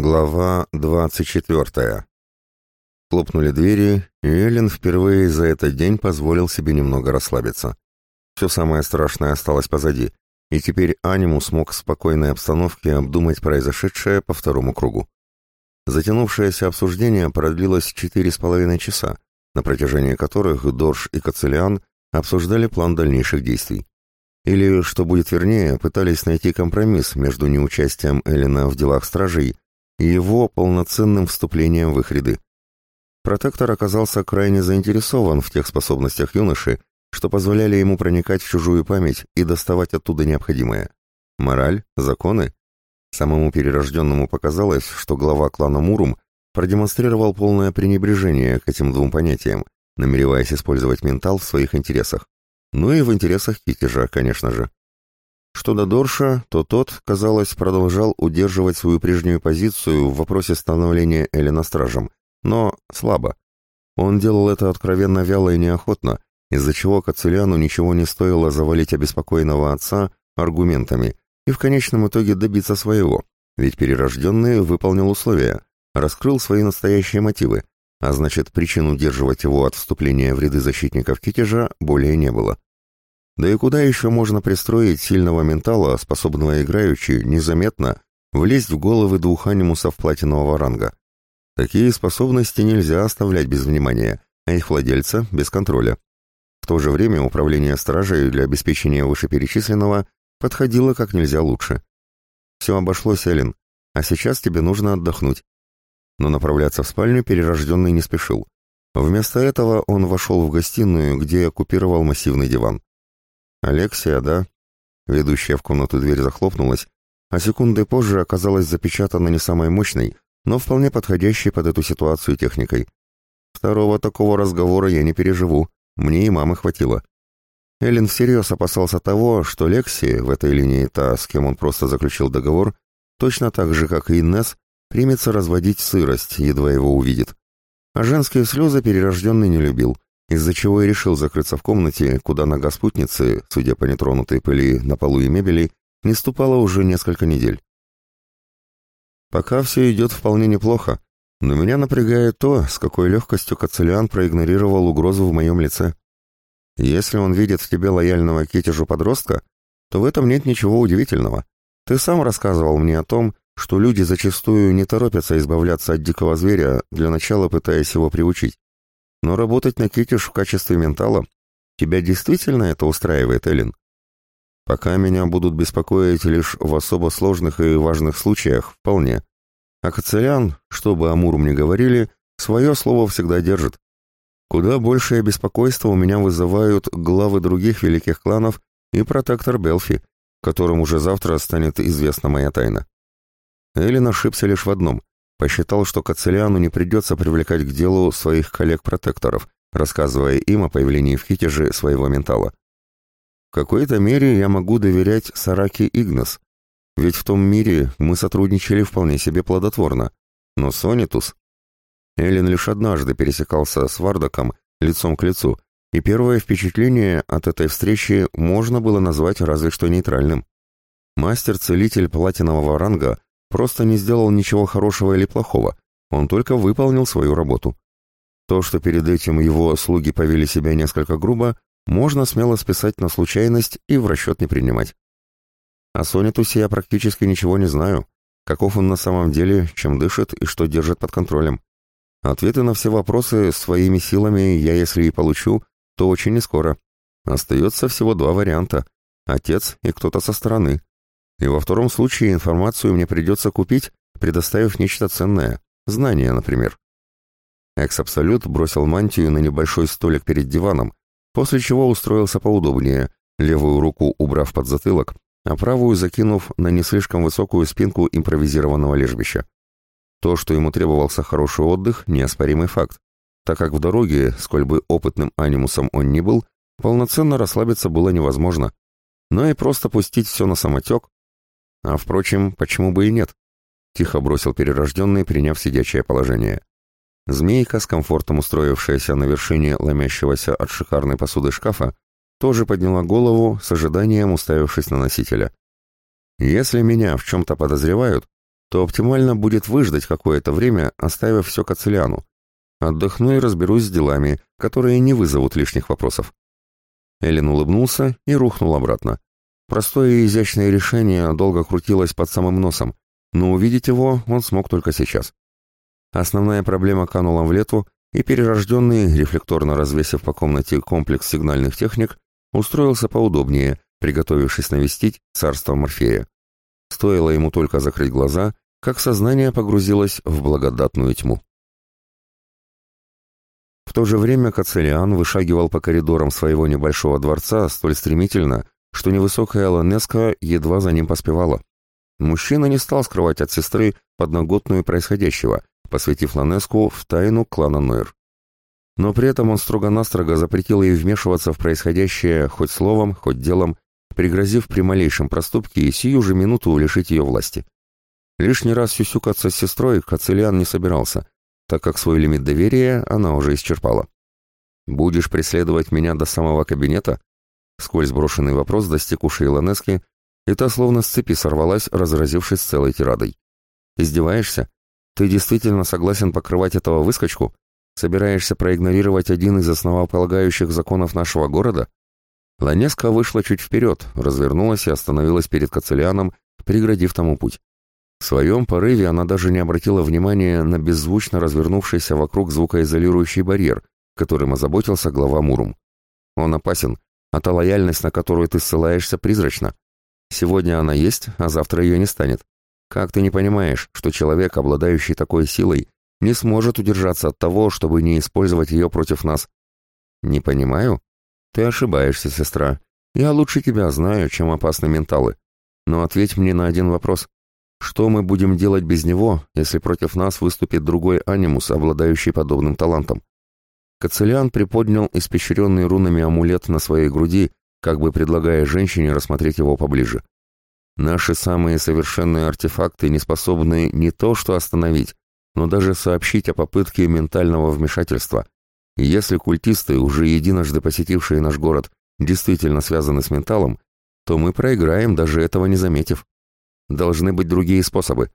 Глава 24. Хлопнули двери, и Эллен впервые за этот день позволил себе немного расслабиться. Все самое страшное осталось позади, и теперь Аниму смог в спокойной обстановке обдумать произошедшее по второму кругу. Затянувшееся обсуждение продлилось четыре с половиной часа, на протяжении которых Дорж и Кацелиан обсуждали план дальнейших действий. Или, что будет вернее, пытались найти компромисс между неучастием Эллена в делах стражей его полноценным вступлением в их ряды. Протектор оказался крайне заинтересован в тех способностях юноши, что позволяли ему проникать в чужую память и доставать оттуда необходимое. Мораль, законы. Самому перерожденному показалось, что глава клана Мурум продемонстрировал полное пренебрежение к этим двум понятиям, намереваясь использовать ментал в своих интересах. Ну и в интересах Китежа, конечно же. Что до Дорша, то тот, казалось, продолжал удерживать свою прежнюю позицию в вопросе становления Элена стражем, но слабо. Он делал это откровенно вяло и неохотно, из-за чего Кацеляну ничего не стоило завалить обеспокоенного отца аргументами и в конечном итоге добиться своего, ведь перерожденный выполнил условия, раскрыл свои настоящие мотивы, а значит, причин удерживать его от вступления в ряды защитников Китежа более не было. Да и куда еще можно пристроить сильного ментала, способного играючи, незаметно, влезть в головы двух анимусов платинового ранга? Такие способности нельзя оставлять без внимания, а их владельца — без контроля. В то же время управление стражей для обеспечения вышеперечисленного подходило как нельзя лучше. Все обошлось, Эллен, а сейчас тебе нужно отдохнуть. Но направляться в спальню перерожденный не спешил. Вместо этого он вошел в гостиную, где оккупировал массивный диван. «Алексия, да?» Ведущая в комнату дверь захлопнулась, а секунды позже оказалась запечатана не самой мощной, но вполне подходящей под эту ситуацию техникой. Второго такого разговора я не переживу, мне и мамы хватило. Эллен всерьез опасался того, что Лекси, в этой линии та, с кем он просто заключил договор, точно так же, как и Иннес, примется разводить сырость, едва его увидит. А женские слезы перерожденный не любил, из-за чего и решил закрыться в комнате, куда нога спутницы, судя по нетронутой пыли на полу и мебели, не ступала уже несколько недель. Пока все идет вполне неплохо, но меня напрягает то, с какой легкостью Кацелиан проигнорировал угрозу в моем лице. Если он видит в тебе лояльного китежу подростка, то в этом нет ничего удивительного. Ты сам рассказывал мне о том, что люди зачастую не торопятся избавляться от дикого зверя, для начала пытаясь его приучить. Но работать на Китиш в качестве ментала, тебя действительно это устраивает, Эллен? Пока меня будут беспокоить лишь в особо сложных и важных случаях, вполне. А Кацелян, что бы Амуру мне говорили, свое слово всегда держит. Куда большее беспокойство у меня вызывают главы других великих кланов и протектор Белфи, которым уже завтра станет известна моя тайна. Эллен ошибся лишь в одном. Посчитал, что Кацелиану не придется привлекать к делу своих коллег-протекторов, рассказывая им о появлении в Хитеже своего ментала. В какой-то мере я могу доверять Сараке Игнес, ведь в том мире мы сотрудничали вполне себе плодотворно. Но Сонитус... Эллен лишь однажды пересекался с Вардаком лицом к лицу, и первое впечатление от этой встречи можно было назвать разве что нейтральным. Мастер-целитель платинового ранга просто не сделал ничего хорошего или плохого, он только выполнил свою работу. То, что перед этим его слуги повели себя несколько грубо, можно смело списать на случайность и в расчет не принимать. О Сонитусе я практически ничего не знаю, каков он на самом деле, чем дышит и что держит под контролем. Ответы на все вопросы своими силами я, если и получу, то очень не скоро. Остается всего два варианта – отец и кто-то со стороны. И во втором случае информацию мне придется купить, предоставив нечто ценное. Знания, например. Экс-абсолют бросил мантию на небольшой столик перед диваном, после чего устроился поудобнее, левую руку убрав под затылок, а правую закинув на не слишком высокую спинку импровизированного лежбища. То, что ему требовался хороший отдых, неоспоримый факт, так как в дороге, сколь бы опытным анимусом он ни был, полноценно расслабиться было невозможно. Но и просто пустить все на самотек а, впрочем, почему бы и нет? Тихо бросил перерожденный, приняв сидячее положение. Змейка, с комфортом устроившаяся на вершине ломящегося от шикарной посуды шкафа, тоже подняла голову, с ожиданием уставившись на носителя. «Если меня в чем-то подозревают, то оптимально будет выждать какое-то время, оставив все Кацелиану. Отдохну и разберусь с делами, которые не вызовут лишних вопросов. Эллен улыбнулся и рухнул обратно. Простое и изящное решение долго крутилось под самым носом, но увидеть его он смог только сейчас. Основная проблема канула в лету, и перерожденный, рефлекторно развесив по комнате комплекс сигнальных техник, устроился поудобнее, приготовившись навестить царство Морфея. Стоило ему только закрыть глаза, как сознание погрузилось в благодатную тьму. В то же время Кацелиан вышагивал по коридорам своего небольшого дворца столь стремительно, что невысокая Ланеска едва за ним поспевала. Мужчина не стал скрывать от сестры подноготную происходящего, посвятив Ланеску в тайну клана Нойр. Но при этом он строго-настрого запретил ей вмешиваться в происходящее хоть словом, хоть делом, пригрозив при малейшем проступке и сию же минуту лишить ее власти. Лишний раз сюсюкаться с сестрой Кацелиан не собирался, так как свой лимит доверия она уже исчерпала. «Будешь преследовать меня до самого кабинета?» Сквозь брошенный вопрос достиг ушей Ланески, и та словно с цепи сорвалась, разразившись целой тирадой. «Издеваешься? Ты действительно согласен покрывать этого выскочку? Собираешься проигнорировать один из основополагающих законов нашего города?» Ланеска вышла чуть вперед, развернулась и остановилась перед Кацелианом, преградив тому путь. В своем порыве она даже не обратила внимания на беззвучно развернувшийся вокруг звукоизолирующий барьер, которым озаботился глава Мурум. Он опасен, а та лояльность, на которую ты ссылаешься, призрачна. Сегодня она есть, а завтра ее не станет. Как ты не понимаешь, что человек, обладающий такой силой, не сможет удержаться от того, чтобы не использовать ее против нас? Не понимаю? Ты ошибаешься, сестра. Я лучше тебя знаю, чем опасны менталы. Но ответь мне на один вопрос. Что мы будем делать без него, если против нас выступит другой анимус, обладающий подобным талантом? Кацелиан приподнял испещренный рунами амулет на своей груди, как бы предлагая женщине рассмотреть его поближе. Наши самые совершенные артефакты не способны не то что остановить, но даже сообщить о попытке ментального вмешательства. И если культисты, уже единожды посетившие наш город, действительно связаны с менталом, то мы проиграем, даже этого не заметив. Должны быть другие способы.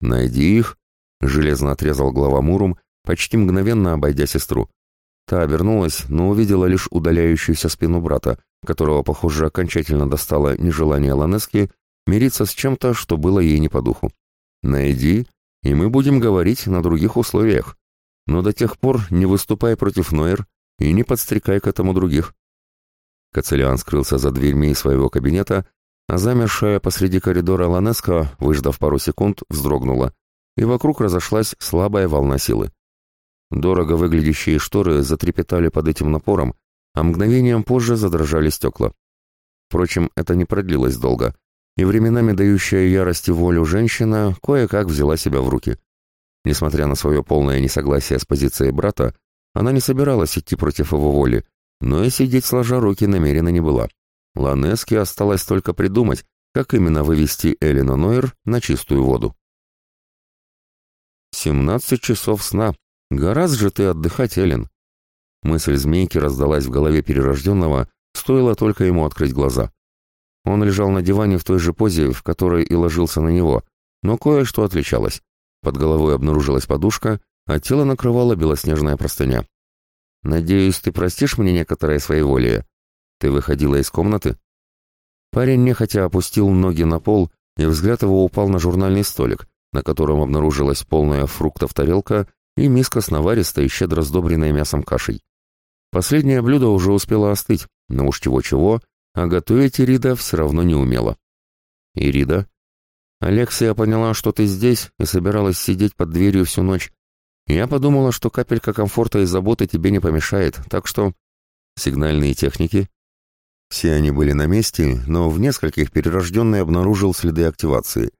Найди их, железно отрезал глава Мурум, почти мгновенно обойдя сестру. Та обернулась, но увидела лишь удаляющуюся спину брата, которого, похоже, окончательно достало нежелание Ланески мириться с чем-то, что было ей не по духу. «Найди, и мы будем говорить на других условиях. Но до тех пор не выступай против Нойер и не подстрекай к этому других». Кацелиан скрылся за дверьми своего кабинета, а замершая посреди коридора Ланеска, выждав пару секунд, вздрогнула, и вокруг разошлась слабая волна силы. Дорого выглядящие шторы затрепетали под этим напором, а мгновением позже задрожали стекла. Впрочем, это не продлилось долго, и временами дающая ярости волю женщина кое-как взяла себя в руки. Несмотря на свое полное несогласие с позицией брата, она не собиралась идти против его воли, но и сидеть сложа руки намерена не была. Ланеске осталось только придумать, как именно вывести Элина Нойер на чистую воду. «Семнадцать часов сна», «Гораздо же ты отдыхать, Эллен!» Мысль змейки раздалась в голове перерожденного, стоило только ему открыть глаза. Он лежал на диване в той же позе, в которой и ложился на него, но кое-что отличалось. Под головой обнаружилась подушка, а тело накрывала белоснежная простыня. «Надеюсь, ты простишь мне некоторое своеволие? Ты выходила из комнаты?» Парень нехотя опустил ноги на пол, и взгляд его упал на журнальный столик, на котором обнаружилась полная фруктов тарелка и миска с наваристой щедро сдобренной мясом кашей. Последнее блюдо уже успело остыть, но уж чего-чего, а готовить Ирида все равно не умела. «Ирида?» «Алексия поняла, что ты здесь и собиралась сидеть под дверью всю ночь. Я подумала, что капелька комфорта и заботы тебе не помешает, так что...» «Сигнальные техники?» Все они были на месте, но в нескольких перерожденный обнаружил следы активации.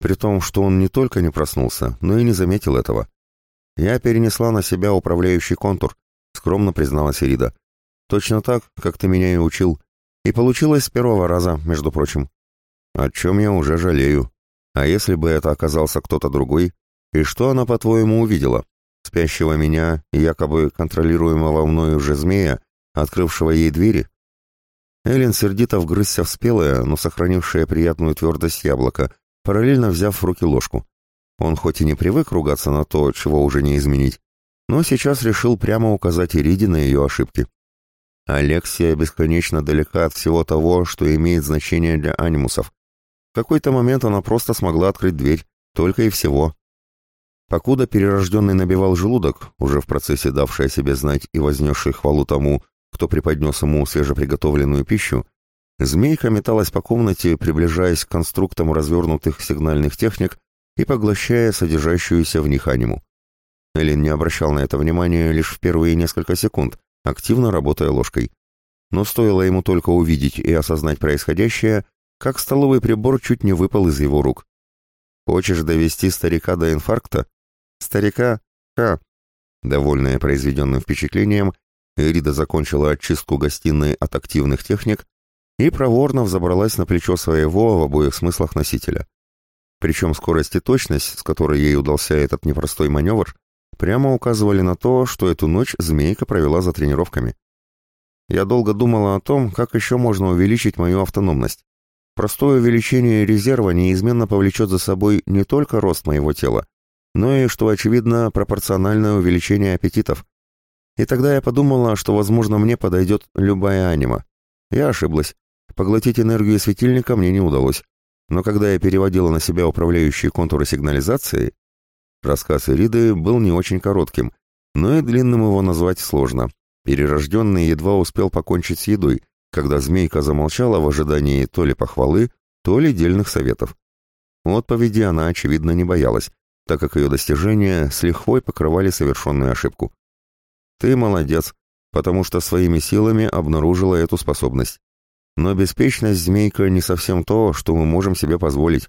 При том, что он не только не проснулся, но и не заметил этого. «Я перенесла на себя управляющий контур», — скромно призналась Ирида. «Точно так, как ты меня и учил. И получилось с первого раза, между прочим. О чем я уже жалею. А если бы это оказался кто-то другой? И что она, по-твоему, увидела? Спящего меня, якобы контролируемого мною уже змея, открывшего ей двери?» Эллен сердито вгрызся в спелое, но сохранившее приятную твердость яблоко, параллельно взяв в руки ложку. Он хоть и не привык ругаться на то, чего уже не изменить, но сейчас решил прямо указать Ириде на ее ошибки. Алексия бесконечно далека от всего того, что имеет значение для анимусов. В какой-то момент она просто смогла открыть дверь, только и всего. Покуда перерожденный набивал желудок, уже в процессе давший о себе знать и вознесший хвалу тому, кто преподнес ему свежеприготовленную пищу, змейка металась по комнате, приближаясь к конструктам развернутых сигнальных техник и поглощая содержащуюся в них аниму. Эллен не обращал на это внимания лишь в первые несколько секунд, активно работая ложкой. Но стоило ему только увидеть и осознать происходящее, как столовый прибор чуть не выпал из его рук. «Хочешь довести старика до инфаркта?» «Старика? Ха!» Довольная произведенным впечатлением, Эрида закончила очистку гостиной от активных техник и проворно взобралась на плечо своего в обоих смыслах носителя. Причем скорость и точность, с которой ей удался этот непростой маневр, прямо указывали на то, что эту ночь змейка провела за тренировками. Я долго думала о том, как еще можно увеличить мою автономность. Простое увеличение резерва неизменно повлечет за собой не только рост моего тела, но и, что очевидно, пропорциональное увеличение аппетитов. И тогда я подумала, что, возможно, мне подойдет любая анима. Я ошиблась. Поглотить энергию светильника мне не удалось. Но когда я переводила на себя управляющие контуры сигнализации, рассказ Ириды был не очень коротким, но и длинным его назвать сложно. Перерожденный едва успел покончить с едой, когда змейка замолчала в ожидании то ли похвалы, то ли дельных советов. Отповеди она, очевидно, не боялась, так как ее достижения с лихвой покрывали совершенную ошибку. «Ты молодец, потому что своими силами обнаружила эту способность. Но беспечность, змейка, не совсем то, что мы можем себе позволить.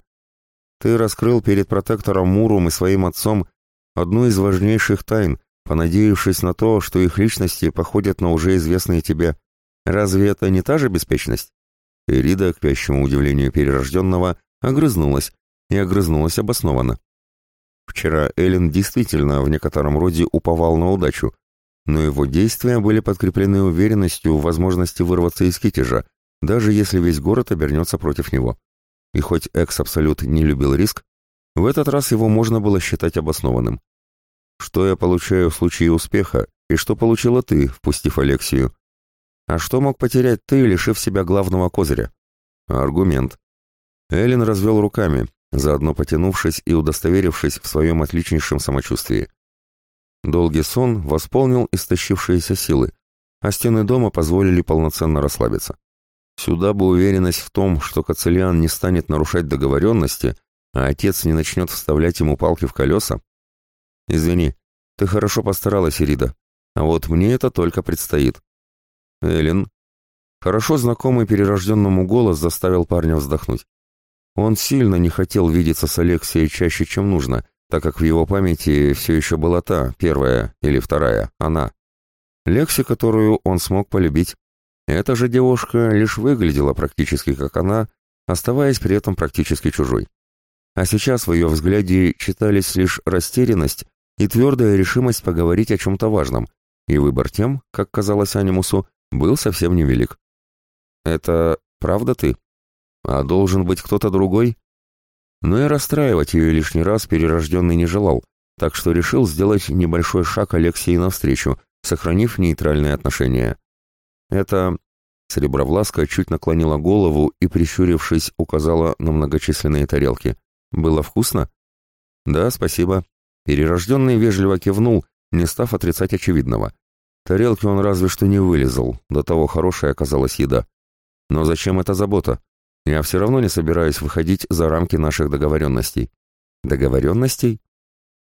Ты раскрыл перед протектором Муром и своим отцом одну из важнейших тайн, понадеявшись на то, что их личности походят на уже известные тебе. Разве это не та же беспечность? Эрида, к вящему удивлению перерожденного, огрызнулась, и огрызнулась обоснованно. Вчера Эллен действительно в некотором роде уповал на удачу, но его действия были подкреплены уверенностью в возможности вырваться из китежа, даже если весь город обернется против него. И хоть Экс-Абсолют не любил риск, в этот раз его можно было считать обоснованным. Что я получаю в случае успеха, и что получила ты, впустив Алексию? А что мог потерять ты, лишив себя главного козыря? Аргумент. Эллен развел руками, заодно потянувшись и удостоверившись в своем отличнейшем самочувствии. Долгий сон восполнил истощившиеся силы, а стены дома позволили полноценно расслабиться. Сюда бы уверенность в том, что Кацелиан не станет нарушать договоренности, а отец не начнет вставлять ему палки в колеса. «Извини, ты хорошо постаралась, Ирида, а вот мне это только предстоит». «Эллен». Хорошо знакомый перерожденному голос заставил парня вздохнуть. Он сильно не хотел видеться с Алексией чаще, чем нужно, так как в его памяти все еще была та, первая или вторая, она. Лекси, которую он смог полюбить. Эта же девушка лишь выглядела практически как она, оставаясь при этом практически чужой. А сейчас в ее взгляде читались лишь растерянность и твердая решимость поговорить о чем-то важном, и выбор тем, как казалось анимусу, был совсем невелик. «Это правда ты? А должен быть кто-то другой?» Но и расстраивать ее лишний раз перерожденный не желал, так что решил сделать небольшой шаг Алексею навстречу, сохранив нейтральные отношения. Это... Серебровласка чуть наклонила голову и, прищурившись, указала на многочисленные тарелки. «Было вкусно?» «Да, спасибо». Перерожденный вежливо кивнул, не став отрицать очевидного. Тарелки он разве что не вылезал, до того хорошая оказалась еда. Но зачем эта забота? Я все равно не собираюсь выходить за рамки наших договоренностей. Договоренностей?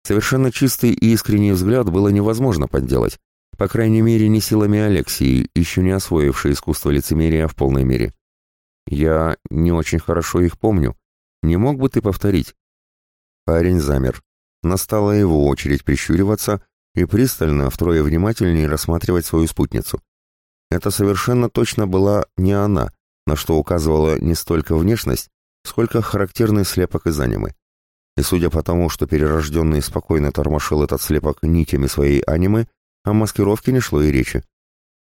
Совершенно чистый и искренний взгляд было невозможно подделать. По крайней мере, не силами Алексии, еще не освоившей искусство лицемерия в полной мере. Я не очень хорошо их помню. Не мог бы ты повторить? Парень замер. Настала его очередь прищуриваться и пристально, втрое внимательнее рассматривать свою спутницу. Это совершенно точно была не она, на что указывала не столько внешность, сколько характерный слепок из анимы. И судя по тому, что перерожденный спокойно тормошил этот слепок нитями своей анимы, о маскировке не шло и речи.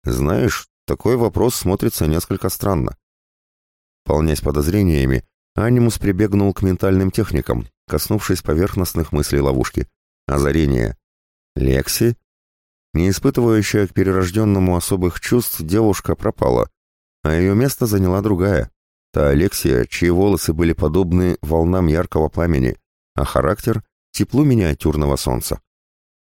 Знаешь, такой вопрос смотрится несколько странно. Полнясь подозрениями, Анимус прибегнул к ментальным техникам, коснувшись поверхностных мыслей ловушки. Озарение. Лекси? Не испытывающая к перерожденному особых чувств, девушка пропала, а ее место заняла другая. Та Алексия, чьи волосы были подобны волнам яркого пламени, а характер — теплу миниатюрного солнца.